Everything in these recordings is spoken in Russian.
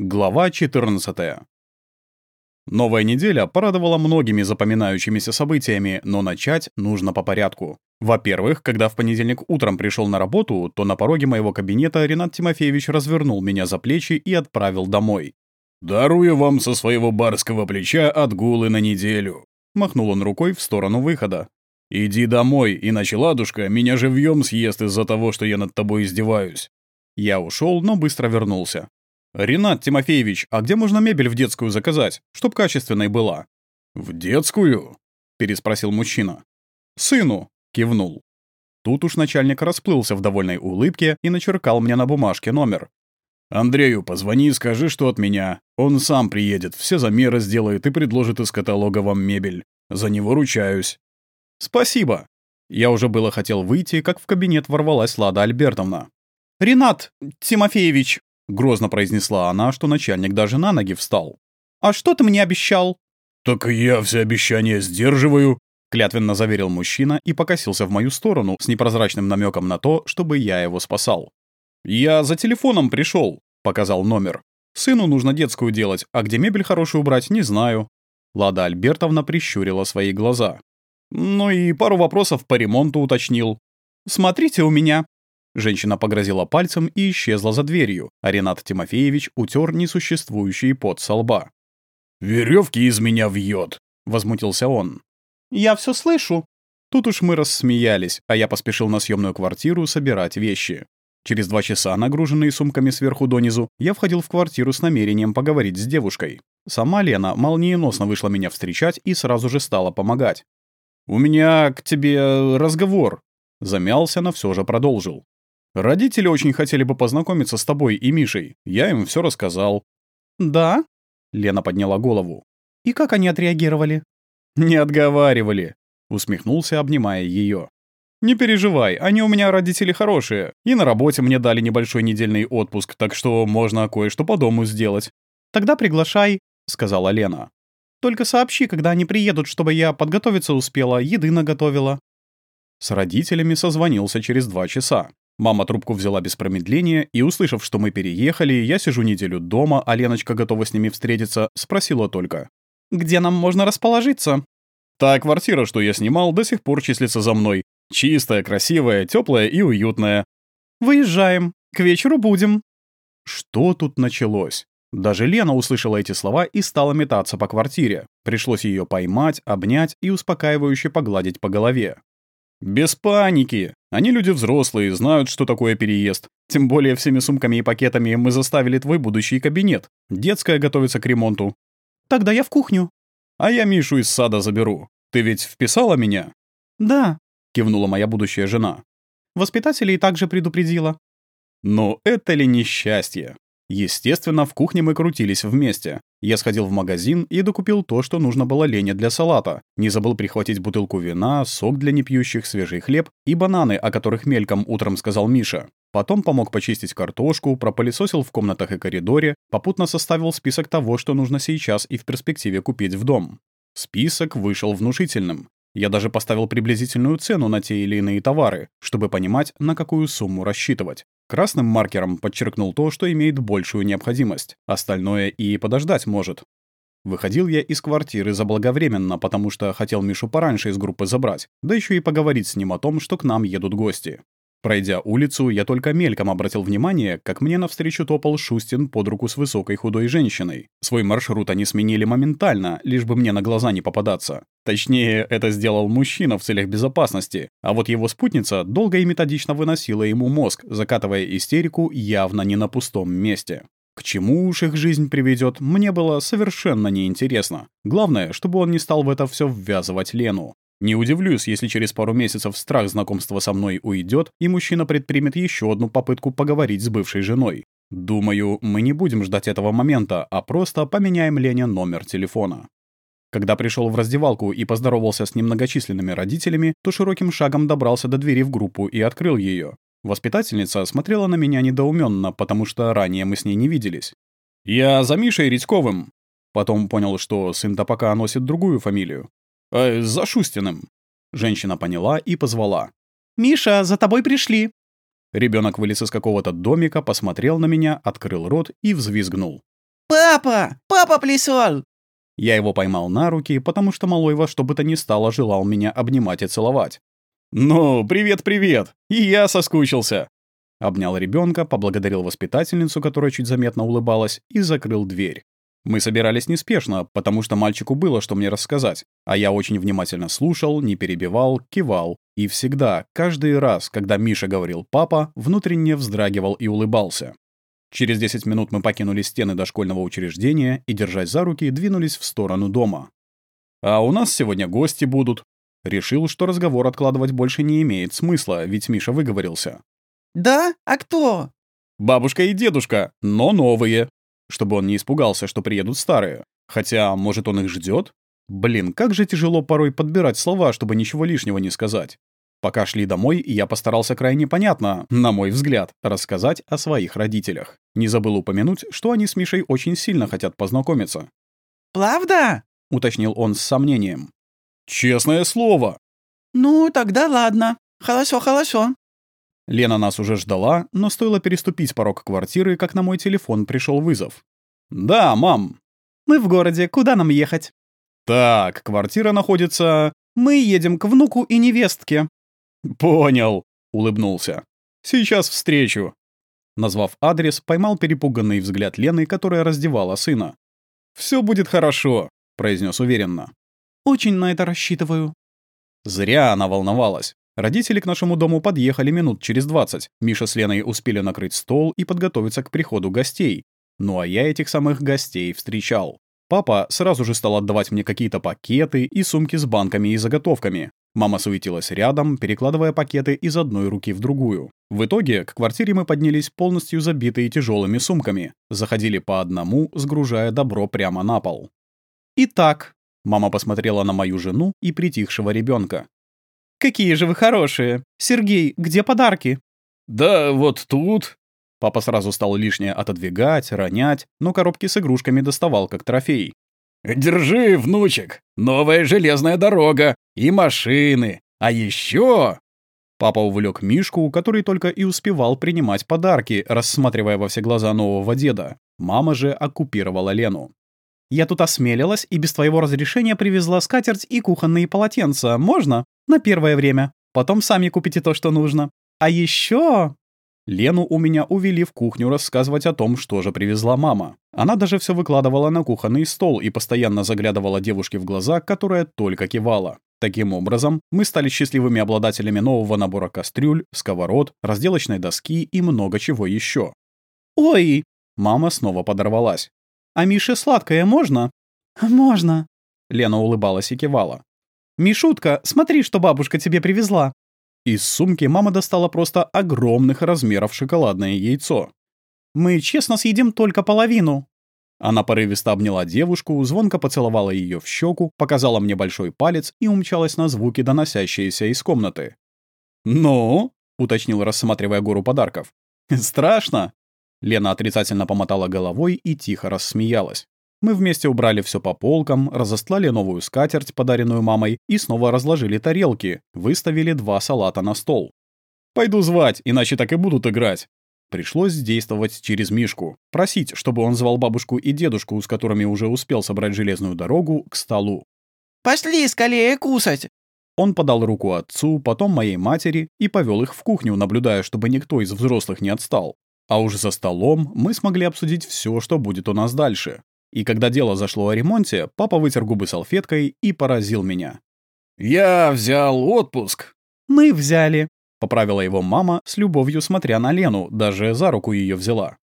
Глава 14. Новая неделя порадовала многими запоминающимися событиями, но начать нужно по порядку. Во-первых, когда в понедельник утром пришел на работу, то на пороге моего кабинета Ренат Тимофеевич развернул меня за плечи и отправил домой. «Дарую вам со своего барского плеча отгулы на неделю», — махнул он рукой в сторону выхода. «Иди домой, иначе ладушка меня живьем съест из-за того, что я над тобой издеваюсь». Я ушел, но быстро вернулся. «Ренат Тимофеевич, а где можно мебель в детскую заказать, чтоб качественной была?» «В детскую?» — переспросил мужчина. «Сыну», — кивнул. Тут уж начальник расплылся в довольной улыбке и начеркал мне на бумажке номер. «Андрею позвони и скажи, что от меня. Он сам приедет, все замеры сделает и предложит из каталога вам мебель. За него ручаюсь». «Спасибо». Я уже было хотел выйти, как в кабинет ворвалась Лада Альбертовна. «Ренат Тимофеевич, Грозно произнесла она, что начальник даже на ноги встал. «А что ты мне обещал?» «Так я все обещания сдерживаю», — клятвенно заверил мужчина и покосился в мою сторону с непрозрачным намеком на то, чтобы я его спасал. «Я за телефоном пришел», — показал номер. «Сыну нужно детскую делать, а где мебель хорошую убрать, не знаю». Лада Альбертовна прищурила свои глаза. «Ну и пару вопросов по ремонту уточнил». «Смотрите у меня», Женщина погрозила пальцем и исчезла за дверью, а Ренат Тимофеевич утер несуществующий пот со лба. «Веревки из меня вьет!» — возмутился он. «Я все слышу!» Тут уж мы рассмеялись, а я поспешил на съемную квартиру собирать вещи. Через два часа, нагруженные сумками сверху донизу, я входил в квартиру с намерением поговорить с девушкой. Сама Лена молниеносно вышла меня встречать и сразу же стала помогать. «У меня к тебе разговор», — замялся, но все же продолжил. Родители очень хотели бы познакомиться с тобой и Мишей. Я им все рассказал». «Да?» — Лена подняла голову. «И как они отреагировали?» «Не отговаривали», — усмехнулся, обнимая ее. «Не переживай, они у меня родители хорошие, и на работе мне дали небольшой недельный отпуск, так что можно кое-что по дому сделать». «Тогда приглашай», — сказала Лена. «Только сообщи, когда они приедут, чтобы я подготовиться успела, еды наготовила». С родителями созвонился через два часа. Мама трубку взяла без промедления, и, услышав, что мы переехали, я сижу неделю дома, а Леночка готова с ними встретиться, спросила только. «Где нам можно расположиться?» «Та квартира, что я снимал, до сих пор числится за мной. Чистая, красивая, теплая и уютная». «Выезжаем. К вечеру будем». Что тут началось? Даже Лена услышала эти слова и стала метаться по квартире. Пришлось ее поймать, обнять и успокаивающе погладить по голове. «Без паники. Они люди взрослые, знают, что такое переезд. Тем более всеми сумками и пакетами мы заставили твой будущий кабинет. Детская готовится к ремонту». «Тогда я в кухню». «А я Мишу из сада заберу. Ты ведь вписала меня?» «Да», — кивнула моя будущая жена. «Воспитателей также предупредила». Но это ли несчастье? Естественно, в кухне мы крутились вместе. Я сходил в магазин и докупил то, что нужно было Лене для салата. Не забыл прихватить бутылку вина, сок для непьющих, свежий хлеб и бананы, о которых мельком утром сказал Миша. Потом помог почистить картошку, пропылесосил в комнатах и коридоре, попутно составил список того, что нужно сейчас и в перспективе купить в дом. Список вышел внушительным. Я даже поставил приблизительную цену на те или иные товары, чтобы понимать, на какую сумму рассчитывать. Красным маркером подчеркнул то, что имеет большую необходимость. Остальное и подождать может. Выходил я из квартиры заблаговременно, потому что хотел Мишу пораньше из группы забрать, да еще и поговорить с ним о том, что к нам едут гости. Пройдя улицу, я только мельком обратил внимание, как мне навстречу топал Шустин под руку с высокой худой женщиной. Свой маршрут они сменили моментально, лишь бы мне на глаза не попадаться. Точнее, это сделал мужчина в целях безопасности, а вот его спутница долго и методично выносила ему мозг, закатывая истерику явно не на пустом месте. К чему уж их жизнь приведет, мне было совершенно неинтересно. Главное, чтобы он не стал в это все ввязывать Лену. Не удивлюсь, если через пару месяцев страх знакомства со мной уйдет, и мужчина предпримет еще одну попытку поговорить с бывшей женой. Думаю, мы не будем ждать этого момента, а просто поменяем Лене номер телефона. Когда пришел в раздевалку и поздоровался с немногочисленными родителями, то широким шагом добрался до двери в группу и открыл ее. Воспитательница смотрела на меня недоуменно, потому что ранее мы с ней не виделись. «Я за Мишей Редьковым». Потом понял, что сын-то пока носит другую фамилию. «Э, «За Шустиным». Женщина поняла и позвала. «Миша, за тобой пришли». Ребенок вылез из какого-то домика, посмотрел на меня, открыл рот и взвизгнул. «Папа! Папа пришел!» Я его поймал на руки, потому что малой во что бы то ни стало желал меня обнимать и целовать. «Ну, привет-привет! И я соскучился!» Обнял ребенка, поблагодарил воспитательницу, которая чуть заметно улыбалась, и закрыл дверь. Мы собирались неспешно, потому что мальчику было что мне рассказать, а я очень внимательно слушал, не перебивал, кивал, и всегда, каждый раз, когда Миша говорил «папа», внутренне вздрагивал и улыбался. Через 10 минут мы покинули стены дошкольного учреждения и, держась за руки, двинулись в сторону дома. «А у нас сегодня гости будут». Решил, что разговор откладывать больше не имеет смысла, ведь Миша выговорился. «Да? А кто?» «Бабушка и дедушка, но новые», чтобы он не испугался, что приедут старые. Хотя, может, он их ждет? Блин, как же тяжело порой подбирать слова, чтобы ничего лишнего не сказать. Пока шли домой, я постарался крайне понятно, на мой взгляд, рассказать о своих родителях. Не забыл упомянуть, что они с Мишей очень сильно хотят познакомиться. «Правда?» — уточнил он с сомнением. «Честное слово!» «Ну, тогда ладно. Хорошо, хорошо». Лена нас уже ждала, но стоило переступить порог квартиры, как на мой телефон пришел вызов. «Да, мам». «Мы в городе. Куда нам ехать?» «Так, квартира находится...» «Мы едем к внуку и невестке». «Понял», — улыбнулся. «Сейчас встречу». Назвав адрес, поймал перепуганный взгляд Лены, которая раздевала сына. «Все будет хорошо», — произнес уверенно. «Очень на это рассчитываю». Зря она волновалась. Родители к нашему дому подъехали минут через двадцать. Миша с Леной успели накрыть стол и подготовиться к приходу гостей. Ну а я этих самых гостей встречал. Папа сразу же стал отдавать мне какие-то пакеты и сумки с банками и заготовками. Мама суетилась рядом, перекладывая пакеты из одной руки в другую. В итоге к квартире мы поднялись полностью забитые тяжелыми сумками. Заходили по одному, сгружая добро прямо на пол. «Итак», — мама посмотрела на мою жену и притихшего ребенка. «Какие же вы хорошие! Сергей, где подарки?» «Да вот тут». Папа сразу стал лишнее отодвигать, ронять, но коробки с игрушками доставал как трофей. «Держи, внучек, новая железная дорога и машины, а еще...» Папа увлек Мишку, который только и успевал принимать подарки, рассматривая во все глаза нового деда. Мама же оккупировала Лену. «Я тут осмелилась и без твоего разрешения привезла скатерть и кухонные полотенца. Можно?» На первое время. Потом сами купите то, что нужно. А еще Лену у меня увели в кухню рассказывать о том, что же привезла мама. Она даже все выкладывала на кухонный стол и постоянно заглядывала девушке в глаза, которая только кивала. Таким образом, мы стали счастливыми обладателями нового набора кастрюль, сковород, разделочной доски и много чего еще. «Ой!» Мама снова подорвалась. «А Мише сладкое можно?» «Можно». Лена улыбалась и кивала. «Мишутка, смотри, что бабушка тебе привезла». Из сумки мама достала просто огромных размеров шоколадное яйцо. «Мы честно съедим только половину». Она порывисто обняла девушку, звонко поцеловала ее в щеку, показала мне большой палец и умчалась на звуки, доносящиеся из комнаты. «Ну?» — уточнил, рассматривая гору подарков. «Страшно?» Лена отрицательно помотала головой и тихо рассмеялась. Мы вместе убрали все по полкам, разослали новую скатерть, подаренную мамой, и снова разложили тарелки, выставили два салата на стол. «Пойду звать, иначе так и будут играть». Пришлось действовать через Мишку, просить, чтобы он звал бабушку и дедушку, с которыми уже успел собрать железную дорогу, к столу. «Пошли скорее кусать!» Он подал руку отцу, потом моей матери и повел их в кухню, наблюдая, чтобы никто из взрослых не отстал. А уже за столом мы смогли обсудить все, что будет у нас дальше. И когда дело зашло о ремонте, папа вытер губы салфеткой и поразил меня. «Я взял отпуск». «Мы взяли», — поправила его мама, с любовью смотря на Лену, даже за руку ее взяла.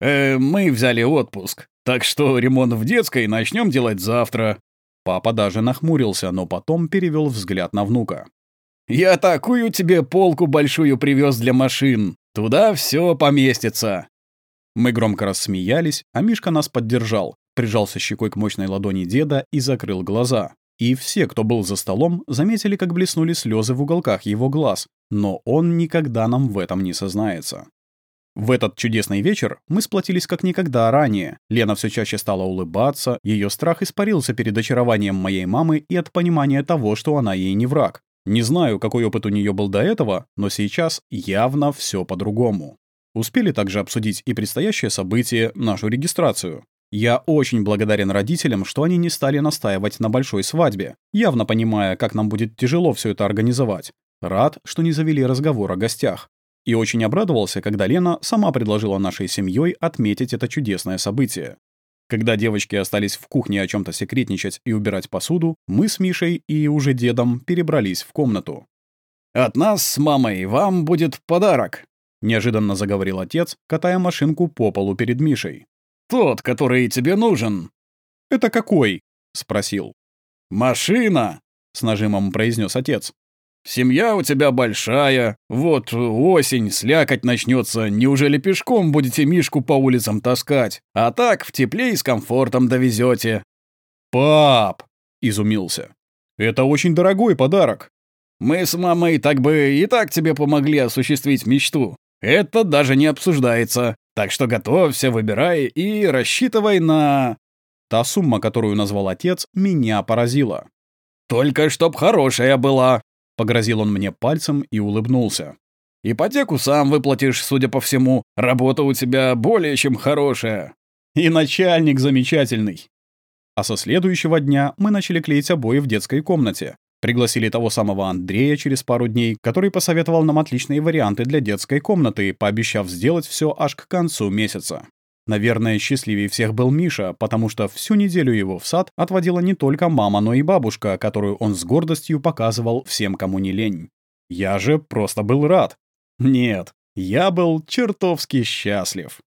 «Э, мы взяли отпуск, так что ремонт в детской начнем делать завтра». Папа даже нахмурился, но потом перевел взгляд на внука. «Я такую тебе полку большую привез для машин. Туда все поместится». Мы громко рассмеялись, а Мишка нас поддержал прижался щекой к мощной ладони деда и закрыл глаза. И все, кто был за столом, заметили, как блеснули слезы в уголках его глаз, но он никогда нам в этом не сознается. В этот чудесный вечер мы сплотились как никогда ранее. Лена все чаще стала улыбаться, ее страх испарился перед очарованием моей мамы и от понимания того, что она ей не враг. Не знаю, какой опыт у нее был до этого, но сейчас явно все по-другому. Успели также обсудить и предстоящее событие, нашу регистрацию. Я очень благодарен родителям, что они не стали настаивать на большой свадьбе, явно понимая, как нам будет тяжело все это организовать. Рад, что не завели разговор о гостях. И очень обрадовался, когда Лена сама предложила нашей семьей отметить это чудесное событие. Когда девочки остались в кухне о чем то секретничать и убирать посуду, мы с Мишей и уже дедом перебрались в комнату. «От нас с мамой вам будет подарок», — неожиданно заговорил отец, катая машинку по полу перед Мишей. Тот, который тебе нужен». «Это какой?» — спросил. «Машина», — с нажимом произнес отец. «Семья у тебя большая, вот осень, слякоть начнется, неужели пешком будете Мишку по улицам таскать, а так в тепле и с комфортом довезете?» «Пап!» — изумился. «Это очень дорогой подарок». «Мы с мамой так бы и так тебе помогли осуществить мечту. Это даже не обсуждается. Так что готовься, выбирай и рассчитывай на... Та сумма, которую назвал отец, меня поразила. «Только чтоб хорошая была», — погрозил он мне пальцем и улыбнулся. «Ипотеку сам выплатишь, судя по всему. Работа у тебя более чем хорошая». «И начальник замечательный». А со следующего дня мы начали клеить обои в детской комнате. Пригласили того самого Андрея через пару дней, который посоветовал нам отличные варианты для детской комнаты, пообещав сделать все аж к концу месяца. Наверное, счастливее всех был Миша, потому что всю неделю его в сад отводила не только мама, но и бабушка, которую он с гордостью показывал всем, кому не лень. Я же просто был рад. Нет, я был чертовски счастлив.